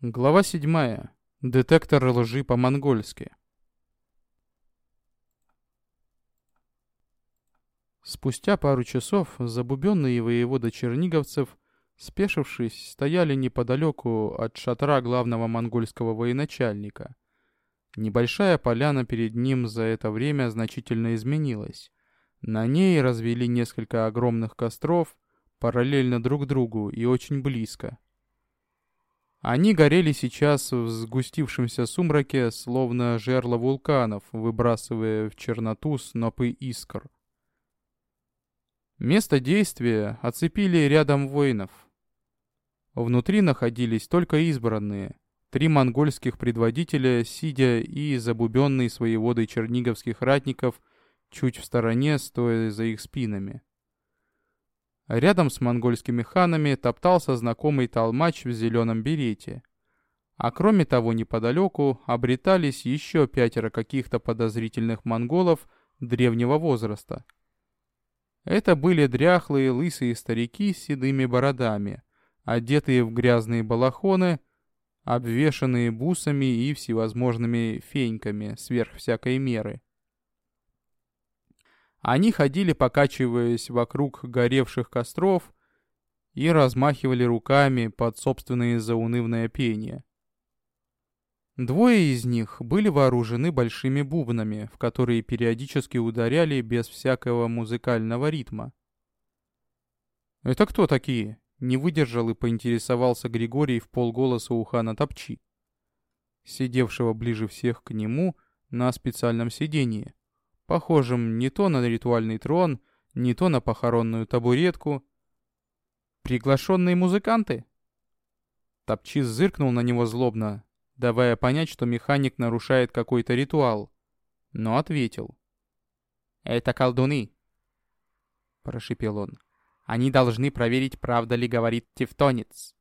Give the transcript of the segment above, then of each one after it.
Глава 7. Детектор лжи по-монгольски. Спустя пару часов забубенные воеводы черниговцев, спешившись, стояли неподалеку от шатра главного монгольского военачальника. Небольшая поляна перед ним за это время значительно изменилась. На ней развели несколько огромных костров, параллельно друг другу и очень близко. Они горели сейчас в сгустившемся сумраке, словно жерла вулканов, выбрасывая в черноту снопы искр. Место действия оцепили рядом воинов. Внутри находились только избранные, три монгольских предводителя, сидя и забубенные своеводой черниговских ратников, чуть в стороне, стоя за их спинами. Рядом с монгольскими ханами топтался знакомый толмач в зеленом берете. А кроме того, неподалеку обретались еще пятеро каких-то подозрительных монголов древнего возраста. Это были дряхлые лысые старики с седыми бородами, одетые в грязные балахоны, обвешанные бусами и всевозможными феньками сверх всякой меры. Они ходили, покачиваясь вокруг горевших костров, и размахивали руками под собственное заунывное пение. Двое из них были вооружены большими бубнами, в которые периодически ударяли без всякого музыкального ритма. «Это кто такие?» — не выдержал и поинтересовался Григорий в полголоса у хана Топчи, сидевшего ближе всех к нему на специальном сиденье похожим не то на ритуальный трон, не то на похоронную табуретку. «Приглашенные музыканты?» Топчис зыркнул на него злобно, давая понять, что механик нарушает какой-то ритуал, но ответил. «Это колдуны», — прошипел он. «Они должны проверить, правда ли говорит тевтонец».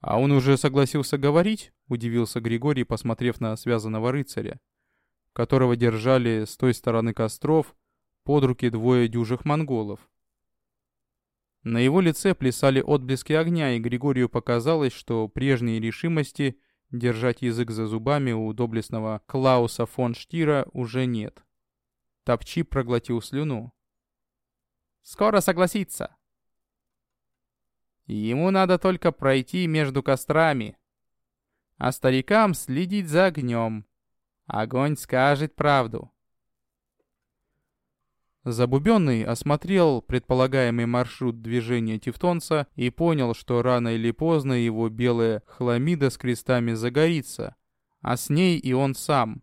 «А он уже согласился говорить?» — удивился Григорий, посмотрев на связанного рыцаря которого держали с той стороны костров под руки двое дюжих монголов. На его лице плясали отблески огня, и Григорию показалось, что прежней решимости держать язык за зубами у доблестного Клауса фон Штира уже нет. Топчи проглотил слюну. «Скоро согласится!» Ему надо только пройти между кострами, а старикам следить за огнем, Огонь скажет правду. Забубенный осмотрел предполагаемый маршрут движения Тевтонца и понял, что рано или поздно его белая хламида с крестами загорится, а с ней и он сам.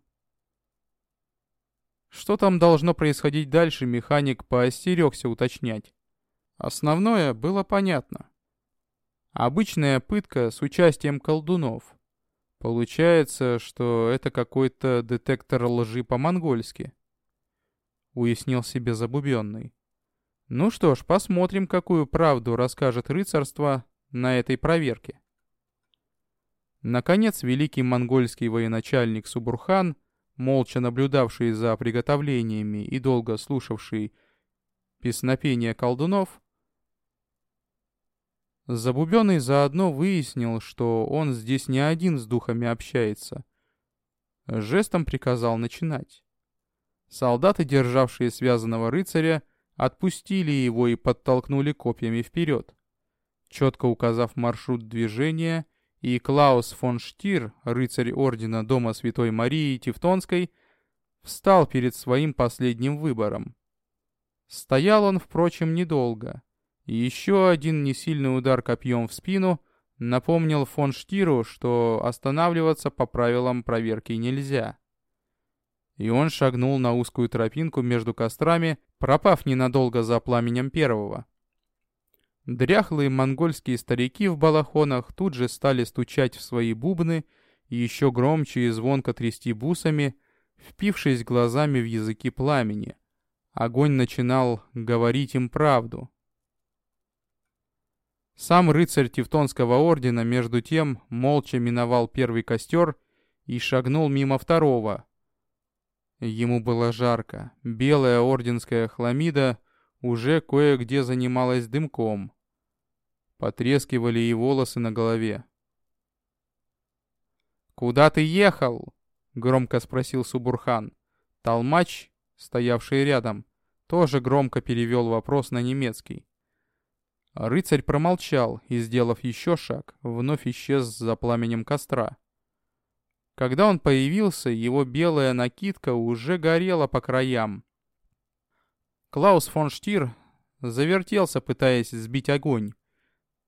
Что там должно происходить дальше, механик поостерегся уточнять. Основное было понятно. Обычная пытка с участием колдунов. Получается, что это какой-то детектор лжи по-монгольски. Уяснил себе забубенный. Ну что ж, посмотрим, какую правду расскажет рыцарство на этой проверке. Наконец, великий монгольский военачальник Субурхан, молча наблюдавший за приготовлениями и долго слушавший песнопение колдунов, Забубенный заодно выяснил, что он здесь не один с духами общается. Жестом приказал начинать. Солдаты, державшие связанного рыцаря, отпустили его и подтолкнули копьями вперед. Четко указав маршрут движения, и Клаус фон Штир, рыцарь ордена Дома Святой Марии Тевтонской, встал перед своим последним выбором. Стоял он, впрочем, недолго — еще один несильный удар копьем в спину напомнил фон Штиру, что останавливаться по правилам проверки нельзя. И он шагнул на узкую тропинку между кострами, пропав ненадолго за пламенем первого. Дряхлые монгольские старики в балахонах тут же стали стучать в свои бубны и еще громче и звонко трясти бусами, впившись глазами в языки пламени. Огонь начинал говорить им правду. Сам рыцарь Тевтонского ордена, между тем, молча миновал первый костер и шагнул мимо второго. Ему было жарко. Белая орденская хламида уже кое-где занималась дымком. Потрескивали и волосы на голове. «Куда ты ехал?» — громко спросил Субурхан. Толмач, стоявший рядом, тоже громко перевел вопрос на немецкий. Рыцарь промолчал и, сделав еще шаг, вновь исчез за пламенем костра. Когда он появился, его белая накидка уже горела по краям. Клаус фон Штир завертелся, пытаясь сбить огонь.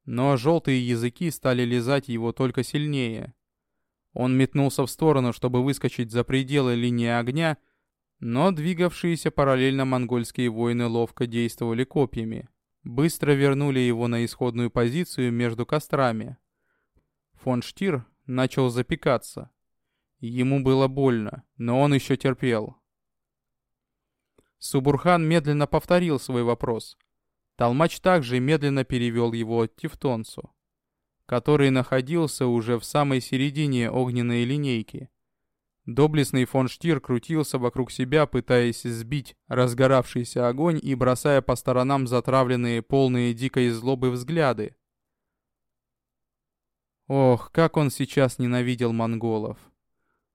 Но желтые языки стали лизать его только сильнее. Он метнулся в сторону, чтобы выскочить за пределы линии огня, но двигавшиеся параллельно монгольские воины ловко действовали копьями. Быстро вернули его на исходную позицию между кострами. Фон Штир начал запекаться. Ему было больно, но он еще терпел. Субурхан медленно повторил свой вопрос. Толмач также медленно перевел его Тевтонцу, который находился уже в самой середине огненной линейки. Доблестный фон Штир крутился вокруг себя, пытаясь сбить разгоравшийся огонь и бросая по сторонам затравленные, полные дикой злобы взгляды. Ох, как он сейчас ненавидел монголов.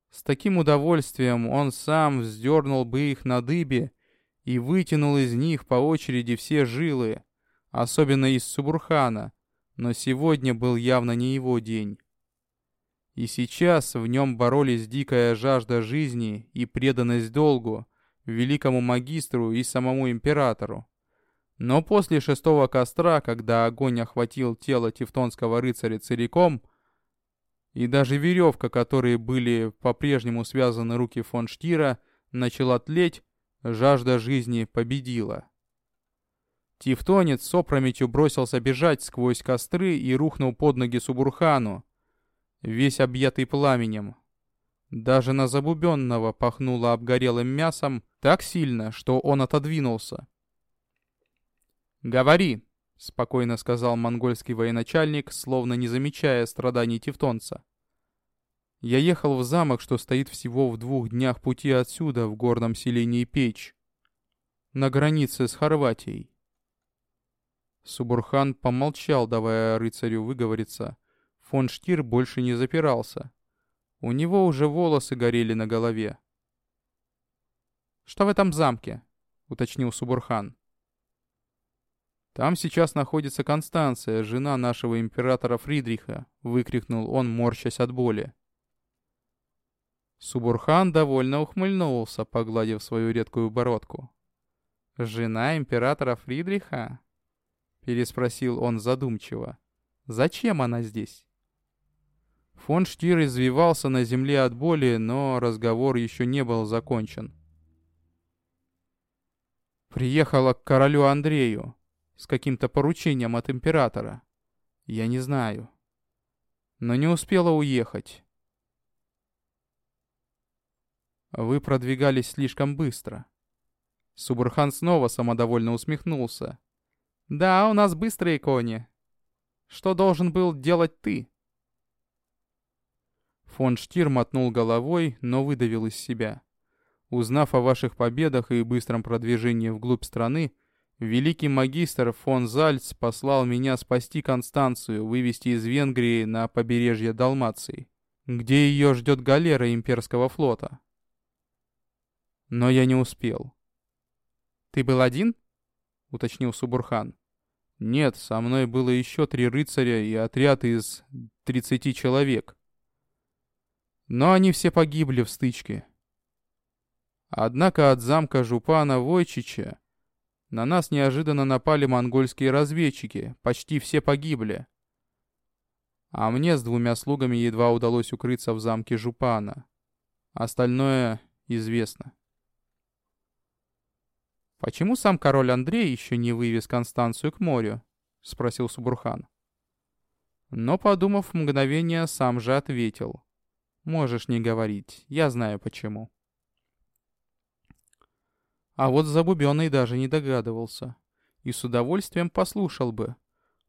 С таким удовольствием он сам вздернул бы их на дыбе и вытянул из них по очереди все жилы, особенно из Субурхана, но сегодня был явно не его день. И сейчас в нем боролись дикая жажда жизни и преданность долгу, великому магистру и самому императору. Но после шестого костра, когда огонь охватил тело тевтонского рыцаря целиком, и даже веревка, которой были по-прежнему связаны руки фон Штира, начала тлеть, жажда жизни победила. Тевтонец с опрометью бросился бежать сквозь костры и рухнул под ноги Субурхану, весь объятый пламенем. Даже на забубенного пахнуло обгорелым мясом так сильно, что он отодвинулся. «Говори!» — спокойно сказал монгольский военачальник, словно не замечая страданий тевтонца. «Я ехал в замок, что стоит всего в двух днях пути отсюда, в горном селении Печь, на границе с Хорватией». Субурхан помолчал, давая рыцарю выговориться, Фон Штир больше не запирался. У него уже волосы горели на голове. «Что в этом замке?» — уточнил Субурхан. «Там сейчас находится Констанция, жена нашего императора Фридриха», — выкрикнул он, морщась от боли. Субурхан довольно ухмыльнулся, погладив свою редкую бородку. «Жена императора Фридриха?» — переспросил он задумчиво. «Зачем она здесь?» Фон Штир извивался на земле от боли, но разговор еще не был закончен. Приехала к королю Андрею с каким-то поручением от императора. Я не знаю. Но не успела уехать. Вы продвигались слишком быстро. Субурхан снова самодовольно усмехнулся. Да, у нас быстрые кони. Что должен был делать ты? Фон Штир мотнул головой, но выдавил из себя. Узнав о ваших победах и быстром продвижении вглубь страны, великий магистр фон Зальц послал меня спасти Констанцию, вывести из Венгрии на побережье Далмации, где ее ждет галера имперского флота. Но я не успел. «Ты был один?» — уточнил Субурхан. «Нет, со мной было еще три рыцаря и отряд из тридцати человек». Но они все погибли в стычке. Однако от замка Жупана Войчича на нас неожиданно напали монгольские разведчики, почти все погибли. А мне с двумя слугами едва удалось укрыться в замке Жупана. Остальное известно. «Почему сам король Андрей еще не вывез Констанцию к морю?» — спросил Субурхан. Но, подумав мгновение, сам же ответил. Можешь не говорить, я знаю почему. А вот Забубенный даже не догадывался. И с удовольствием послушал бы.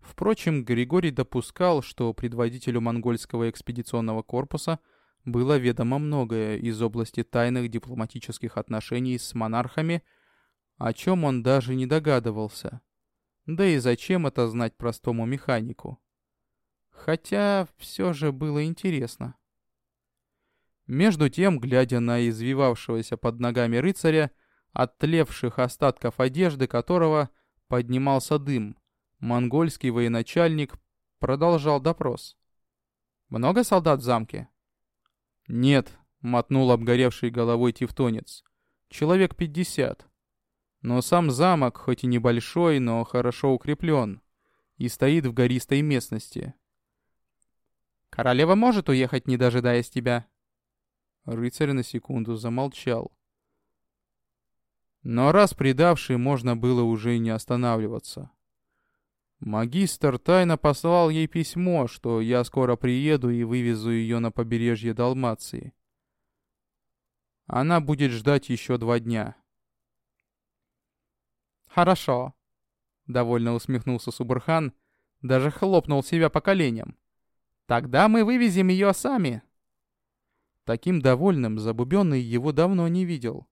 Впрочем, Григорий допускал, что предводителю монгольского экспедиционного корпуса было ведомо многое из области тайных дипломатических отношений с монархами, о чем он даже не догадывался. Да и зачем это знать простому механику? Хотя все же было интересно. Между тем, глядя на извивавшегося под ногами рыцаря, от тлевших остатков одежды которого поднимался дым, монгольский военачальник продолжал допрос. «Много солдат в замке?» «Нет», — мотнул обгоревший головой тевтонец. «Человек пятьдесят. Но сам замок, хоть и небольшой, но хорошо укреплен, и стоит в гористой местности». «Королева может уехать, не дожидаясь тебя?» Рыцарь на секунду замолчал. Но раз предавший, можно было уже и не останавливаться. Магистр тайно послал ей письмо, что я скоро приеду и вывезу ее на побережье Далмации. Она будет ждать еще два дня. «Хорошо», — довольно усмехнулся Субурхан, даже хлопнул себя по коленям. «Тогда мы вывезем ее сами». Таким довольным Забубенный его давно не видел.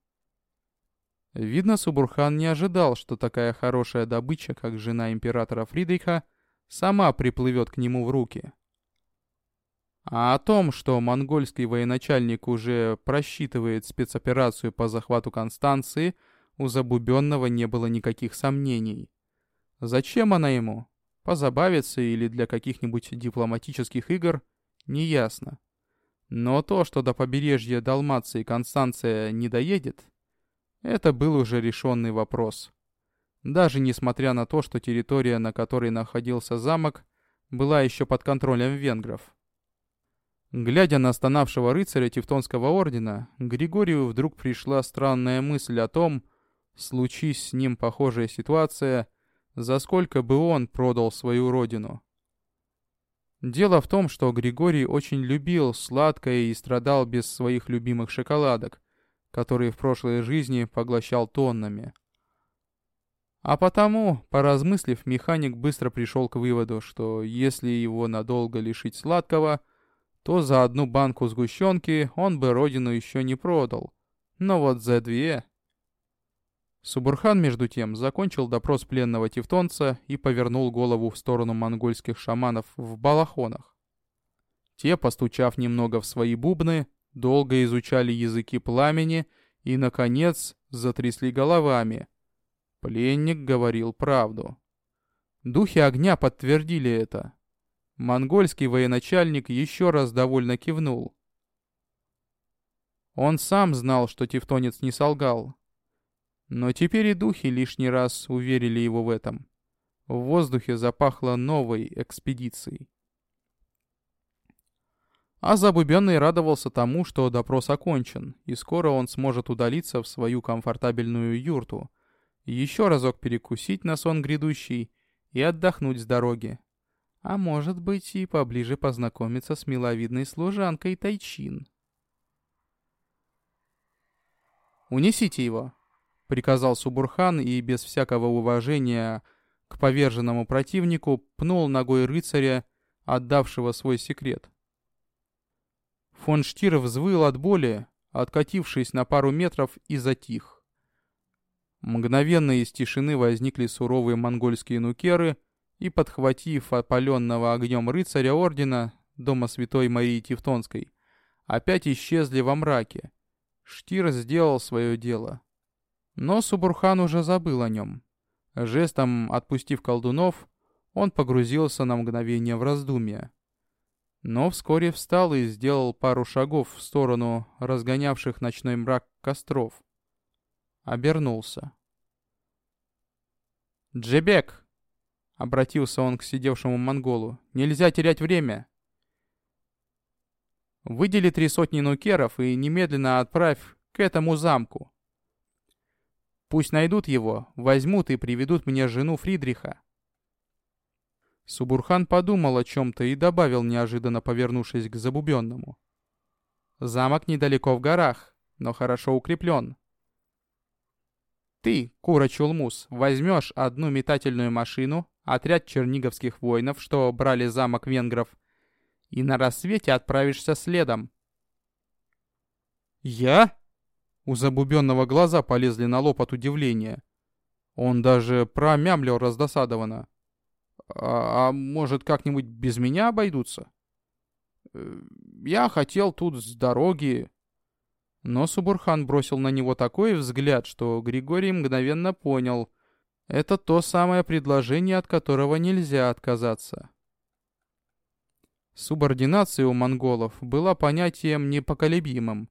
Видно, Субурхан не ожидал, что такая хорошая добыча, как жена императора Фридриха, сама приплывет к нему в руки. А о том, что монгольский военачальник уже просчитывает спецоперацию по захвату Констанции, у Забубенного не было никаких сомнений. Зачем она ему? Позабавиться или для каких-нибудь дипломатических игр? Неясно. Но то, что до побережья Далмации Констанция не доедет, это был уже решенный вопрос. Даже несмотря на то, что территория, на которой находился замок, была еще под контролем венгров. Глядя на стонавшего рыцаря Тевтонского ордена, Григорию вдруг пришла странная мысль о том, случись с ним похожая ситуация, за сколько бы он продал свою родину. Дело в том, что Григорий очень любил сладкое и страдал без своих любимых шоколадок, которые в прошлой жизни поглощал тоннами. А потому, поразмыслив, механик быстро пришел к выводу, что если его надолго лишить сладкого, то за одну банку сгущенки он бы родину еще не продал. Но вот за две... Субурхан, между тем, закончил допрос пленного тевтонца и повернул голову в сторону монгольских шаманов в балахонах. Те, постучав немного в свои бубны, долго изучали языки пламени и, наконец, затрясли головами. Пленник говорил правду. Духи огня подтвердили это. Монгольский военачальник еще раз довольно кивнул. Он сам знал, что тевтонец не солгал. Но теперь и духи лишний раз уверили его в этом. В воздухе запахло новой экспедицией. А Забубенный радовался тому, что допрос окончен, и скоро он сможет удалиться в свою комфортабельную юрту, еще разок перекусить на сон грядущий и отдохнуть с дороги. А может быть и поближе познакомиться с миловидной служанкой Тайчин. «Унесите его», — приказал Субурхан и без всякого уважения к поверженному противнику пнул ногой рыцаря, отдавшего свой секрет. Фон Штир взвыл от боли, откатившись на пару метров и затих. Мгновенно из тишины возникли суровые монгольские нукеры и, подхватив опаленного огнем рыцаря ордена дома святой Марии Тевтонской, опять исчезли во мраке. Штир сделал свое дело. Но Субурхан уже забыл о нем. Жестом отпустив колдунов, он погрузился на мгновение в раздумья но вскоре встал и сделал пару шагов в сторону разгонявших ночной мрак костров. Обернулся. «Джебек!» — обратился он к сидевшему монголу. «Нельзя терять время!» «Выдели три сотни нукеров и немедленно отправь к этому замку. Пусть найдут его, возьмут и приведут мне жену Фридриха. Субурхан подумал о чем-то и добавил, неожиданно повернувшись к забубенному. «Замок недалеко в горах, но хорошо укреплен. Ты, Кура Чулмус, возьмешь одну метательную машину, отряд черниговских воинов, что брали замок венгров, и на рассвете отправишься следом». «Я?» У забубенного глаза полезли на лоб от удивления. Он даже промямлил раздосадованно. А, а может, как-нибудь без меня обойдутся? Э, я хотел тут с дороги...» Но Субурхан бросил на него такой взгляд, что Григорий мгновенно понял. Это то самое предложение, от которого нельзя отказаться. Субординация у монголов была понятием непоколебимым.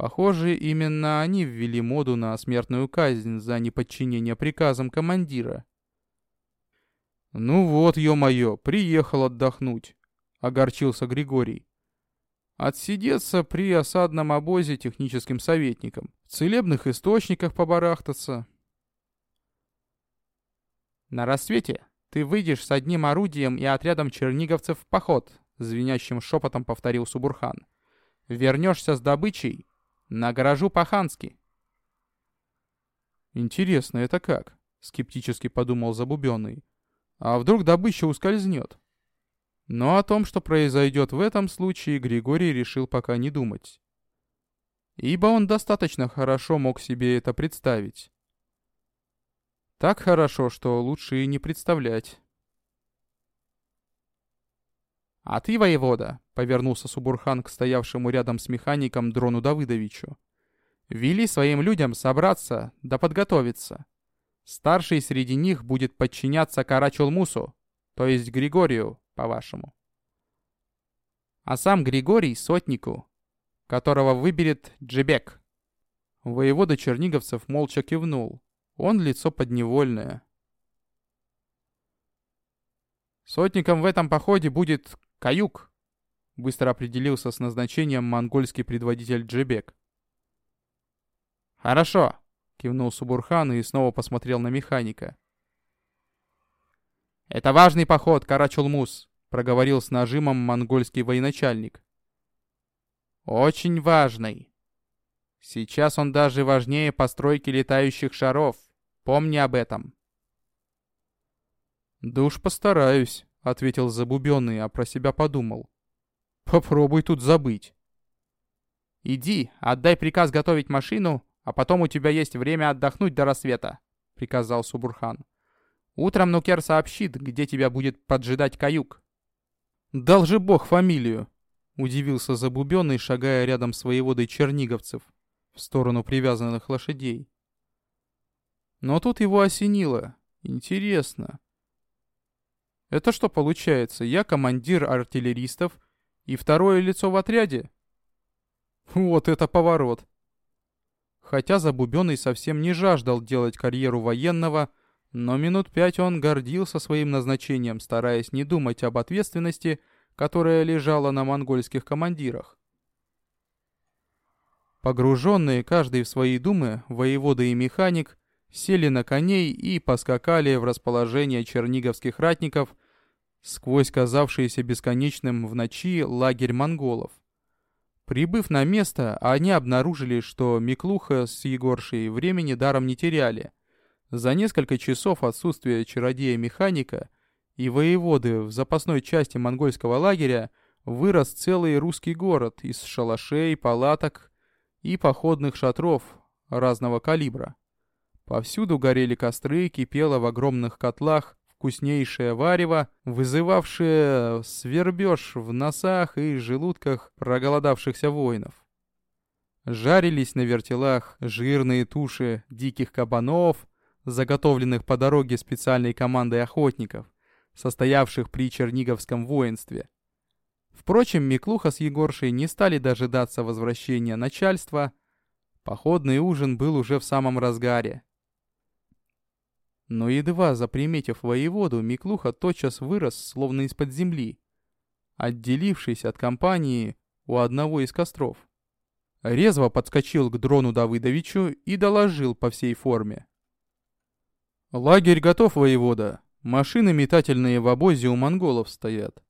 Похоже, именно они ввели моду на смертную казнь за неподчинение приказам командира. «Ну вот, ё-моё, приехал отдохнуть», — огорчился Григорий. «Отсидеться при осадном обозе техническим советником, в целебных источниках побарахтаться». «На рассвете ты выйдешь с одним орудием и отрядом черниговцев в поход», — звенящим шепотом повторил Субурхан. «Вернешься с добычей, награжу по-хански». «Интересно, это как?» — скептически подумал Забубенный. А вдруг добыча ускользнет? Но о том, что произойдет в этом случае, Григорий решил пока не думать. Ибо он достаточно хорошо мог себе это представить. Так хорошо, что лучше и не представлять. «А ты, воевода», — повернулся Субурхан к стоявшему рядом с механиком Дрону Давыдовичу, — «вели своим людям собраться да подготовиться. Старший среди них будет подчиняться Карачулмусу, то есть Григорию, по-вашему. А сам Григорий — сотнику, которого выберет Джебек. Воевода Черниговцев молча кивнул. Он лицо подневольное. Сотником в этом походе будет Каюк, быстро определился с назначением монгольский предводитель Джебек. Хорошо, Кивнул Субурхан и снова посмотрел на механика. «Это важный поход, Карачулмус», — проговорил с нажимом монгольский военачальник. «Очень важный. Сейчас он даже важнее постройки летающих шаров. Помни об этом». «Да уж постараюсь», — ответил Забубенный, а про себя подумал. «Попробуй тут забыть». «Иди, отдай приказ готовить машину а потом у тебя есть время отдохнуть до рассвета», — приказал Субурхан. «Утром Нукер сообщит, где тебя будет поджидать каюк». «Дал же бог фамилию!» — удивился Забубенный, шагая рядом с воеводой черниговцев в сторону привязанных лошадей. Но тут его осенило. Интересно. Это что получается? Я командир артиллеристов и второе лицо в отряде? Вот это поворот. Хотя Забубенный совсем не жаждал делать карьеру военного, но минут пять он гордился своим назначением, стараясь не думать об ответственности, которая лежала на монгольских командирах. Погруженные каждый в свои думы, воевода и механик сели на коней и поскакали в расположение черниговских ратников сквозь казавшийся бесконечным в ночи лагерь монголов. Прибыв на место, они обнаружили, что Миклуха с Егоршей времени даром не теряли. За несколько часов отсутствия чародея-механика и воеводы в запасной части монгольского лагеря вырос целый русский город из шалашей, палаток и походных шатров разного калибра. Повсюду горели костры, кипело в огромных котлах вкуснейшее варево, вызывавшее свербеж в носах и желудках проголодавшихся воинов. Жарились на вертелах жирные туши диких кабанов, заготовленных по дороге специальной командой охотников, состоявших при Черниговском воинстве. Впрочем, Миклуха с Егоршей не стали дожидаться возвращения начальства. Походный ужин был уже в самом разгаре. Но едва заприметив воеводу, Миклуха тотчас вырос, словно из-под земли, отделившись от компании у одного из костров. Резво подскочил к дрону Давыдовичу и доложил по всей форме. «Лагерь готов, воевода. Машины метательные в обозе у монголов стоят.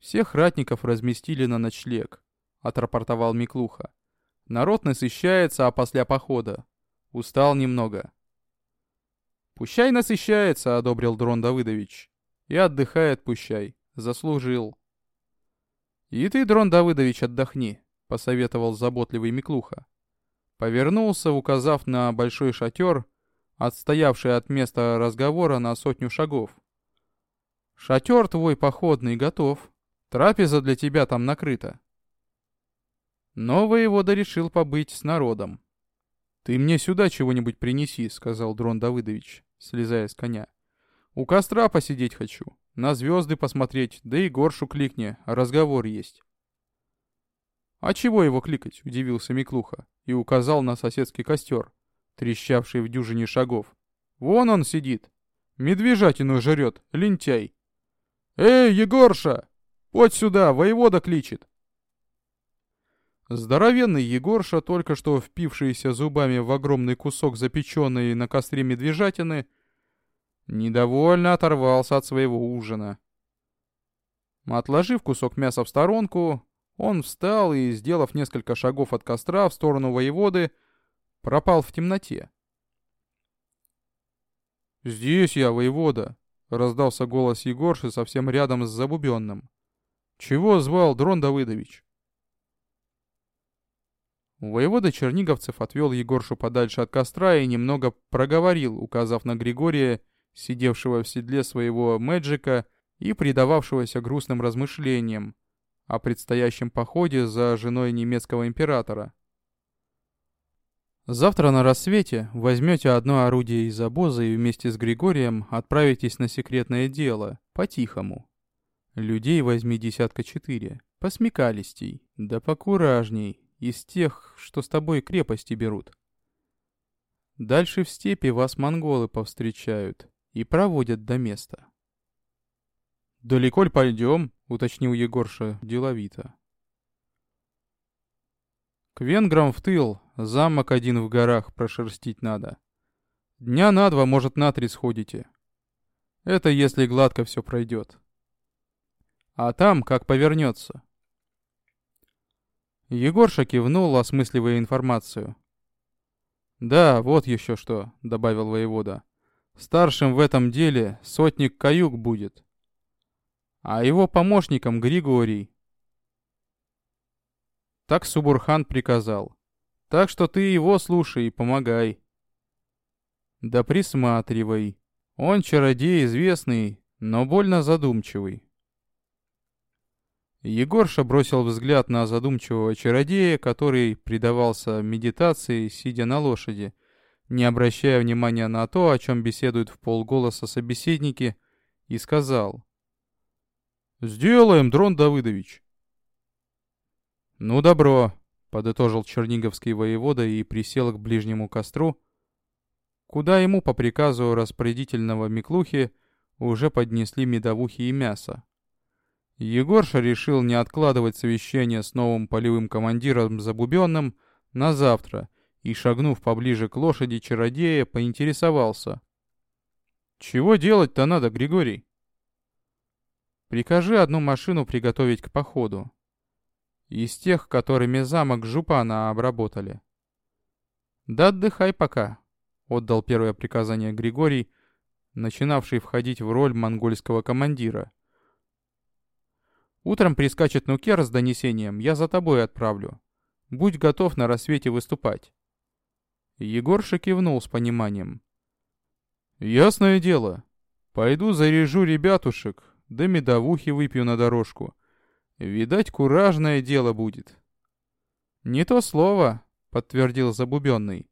Всех ратников разместили на ночлег», — отрапортовал Миклуха. «Народ насыщается, а после похода. Устал немного. «Пущай насыщается», — одобрил Дрон Давыдович. «И отдыхает пущай. Заслужил». «И ты, Дрон Давыдович, отдохни», — посоветовал заботливый Миклуха. Повернулся, указав на большой шатер, отстоявший от места разговора на сотню шагов. «Шатер твой походный готов. Трапеза для тебя там накрыта. Но воевода решил побыть с народом. «Ты мне сюда чего-нибудь принеси», — сказал Дрон Давыдович, слезая с коня. «У костра посидеть хочу, на звезды посмотреть, да и горшу кликни, разговор есть». «А чего его кликать?» — удивился Миклуха и указал на соседский костер, трещавший в дюжине шагов. «Вон он сидит, медвежатину жрет, лентяй!» «Эй, Егорша! Вот сюда, воевода кличет!» Здоровенный Егорша, только что впившийся зубами в огромный кусок запеченной на костре медвежатины, недовольно оторвался от своего ужина. Отложив кусок мяса в сторонку, он встал и, сделав несколько шагов от костра в сторону воеводы, пропал в темноте. «Здесь я, воевода!» — раздался голос Егорши совсем рядом с Забубенным. «Чего звал Дрон Давыдович?» Воевода Черниговцев отвел Егоршу подальше от костра и немного проговорил, указав на Григория, сидевшего в седле своего мэджика и предававшегося грустным размышлениям о предстоящем походе за женой немецкого императора. Завтра на рассвете возьмете одно орудие из обоза и вместе с Григорием отправитесь на секретное дело, по-тихому. Людей возьми десятка четыре, посмекалистей, да покуражней, из тех, что с тобой крепости берут. Дальше в степи вас монголы повстречают и проводят до места. «Далеко ли пойдем?» — уточнил Егорша деловито. «К венграм в тыл, замок один в горах прошерстить надо. Дня на два, может, на три сходите. Это если гладко все пройдет. А там, как повернется, Егорша кивнул, осмысливая информацию. «Да, вот еще что», — добавил воевода. «Старшим в этом деле сотник Каюк будет, а его помощником Григорий». Так Субурхан приказал. «Так что ты его слушай и помогай». «Да присматривай. Он чародей известный, но больно задумчивый». Егорша бросил взгляд на задумчивого чародея, который предавался медитации, сидя на лошади, не обращая внимания на то, о чем беседуют в полголоса собеседники, и сказал. «Сделаем, Дрон Давыдович!» «Ну, добро», — подытожил черниговский воевода и присел к ближнему костру, куда ему по приказу распорядительного Миклухи уже поднесли медовухи и мясо. Егорша решил не откладывать совещание с новым полевым командиром Забубенным на завтра и, шагнув поближе к лошади чародея, поинтересовался. «Чего делать-то надо, Григорий?» «Прикажи одну машину приготовить к походу. Из тех, которыми замок Жупана обработали». «Да отдыхай пока», — отдал первое приказание Григорий, начинавший входить в роль монгольского командира. Утром прискачет Нукер с донесением, я за тобой отправлю. Будь готов на рассвете выступать». Егорша кивнул с пониманием. «Ясное дело. Пойду заряжу ребятушек, да медовухи выпью на дорожку. Видать, куражное дело будет». «Не то слово», — подтвердил Забубенный.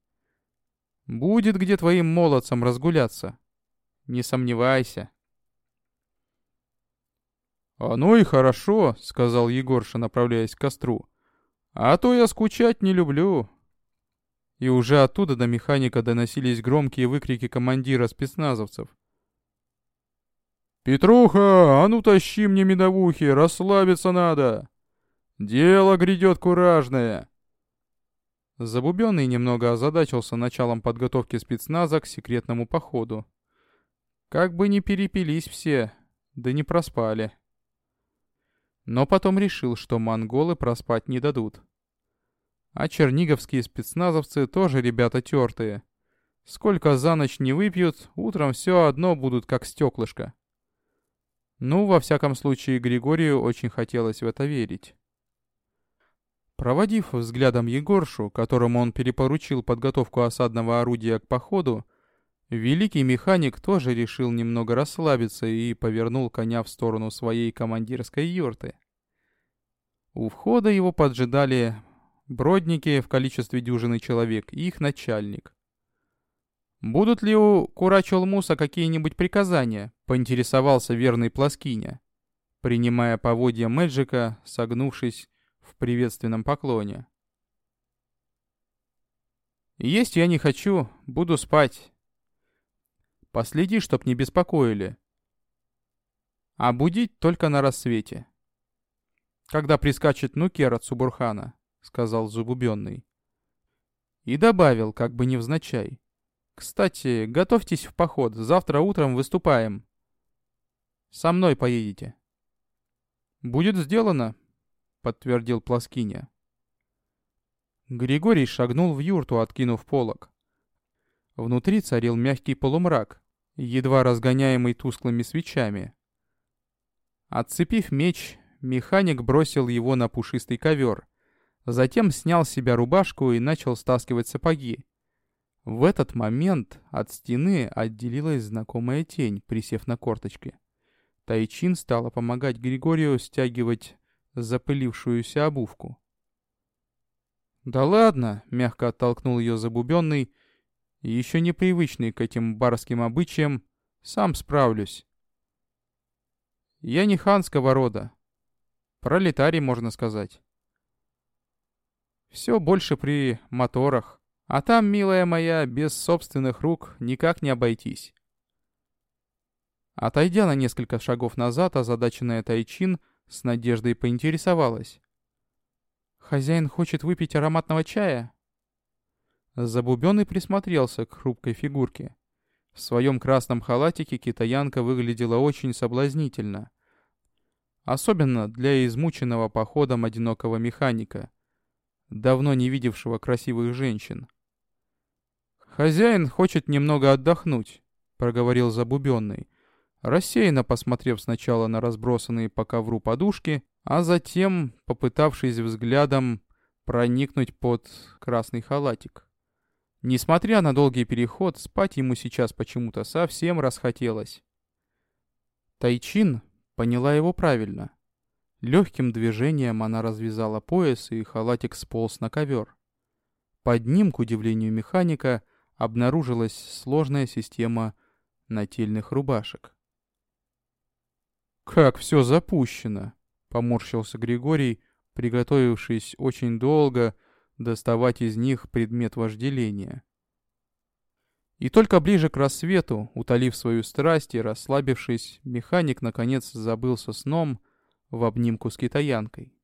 «Будет где твоим молодцам разгуляться. Не сомневайся». «Оно и хорошо», — сказал Егорша, направляясь к костру. «А то я скучать не люблю». И уже оттуда до механика доносились громкие выкрики командира спецназовцев. «Петруха, а ну тащи мне медовухи, расслабиться надо! Дело грядет куражное!» Забубенный немного озадачился началом подготовки спецназа к секретному походу. Как бы не перепились все, да не проспали. Но потом решил, что монголы проспать не дадут. А черниговские спецназовцы тоже ребята тертые. Сколько за ночь не выпьют, утром все одно будут как стеклышко. Ну, во всяком случае, Григорию очень хотелось в это верить. Проводив взглядом Егоршу, которому он перепоручил подготовку осадного орудия к походу, Великий механик тоже решил немного расслабиться и повернул коня в сторону своей командирской юрты. У входа его поджидали бродники в количестве дюжины человек и их начальник. «Будут ли у Курачелмуса какие-нибудь приказания?» — поинтересовался верный Пласкиня, принимая поводья Мэджика, согнувшись в приветственном поклоне. «Есть я не хочу, буду спать. Последи, чтоб не беспокоили. А будить только на рассвете. Когда прискачет Нукер от Субурхана», — сказал Зубубенный. И добавил, как бы невзначай. Кстати, готовьтесь в поход, завтра утром выступаем. Со мной поедете. Будет сделано, подтвердил Пласкиня. Григорий шагнул в юрту, откинув полог. Внутри царил мягкий полумрак, едва разгоняемый тусклыми свечами. Отцепив меч, механик бросил его на пушистый ковер, затем снял с себя рубашку и начал стаскивать сапоги. В этот момент от стены отделилась знакомая тень, присев на корточки. Тайчин стала помогать Григорию стягивать запылившуюся обувку. «Да ладно!» — мягко оттолкнул ее забубенный, еще непривычный к этим барским обычаям, сам справлюсь. Я не ханского рода. Пролетарий, можно сказать. Все больше при моторах. А там, милая моя, без собственных рук никак не обойтись. Отойдя на несколько шагов назад, озадаченная Тайчин с надеждой поинтересовалась. «Хозяин хочет выпить ароматного чая?» Забубенный присмотрелся к хрупкой фигурке. В своем красном халатике китаянка выглядела очень соблазнительно. Особенно для измученного походом одинокого механика, давно не видевшего красивых женщин. «Хозяин хочет немного отдохнуть», — проговорил забубенный, рассеянно посмотрев сначала на разбросанные по ковру подушки, а затем попытавшись взглядом проникнуть под красный халатик. Несмотря на долгий переход, спать ему сейчас почему-то совсем расхотелось. Тайчин поняла его правильно. Легким движением она развязала пояс, и халатик сполз на ковер. Под ним, к удивлению механика, обнаружилась сложная система нательных рубашек. «Как все запущено!» — поморщился Григорий, приготовившись очень долго доставать из них предмет вожделения. И только ближе к рассвету, утолив свою страсть и расслабившись, механик наконец забылся сном в обнимку с китаянкой.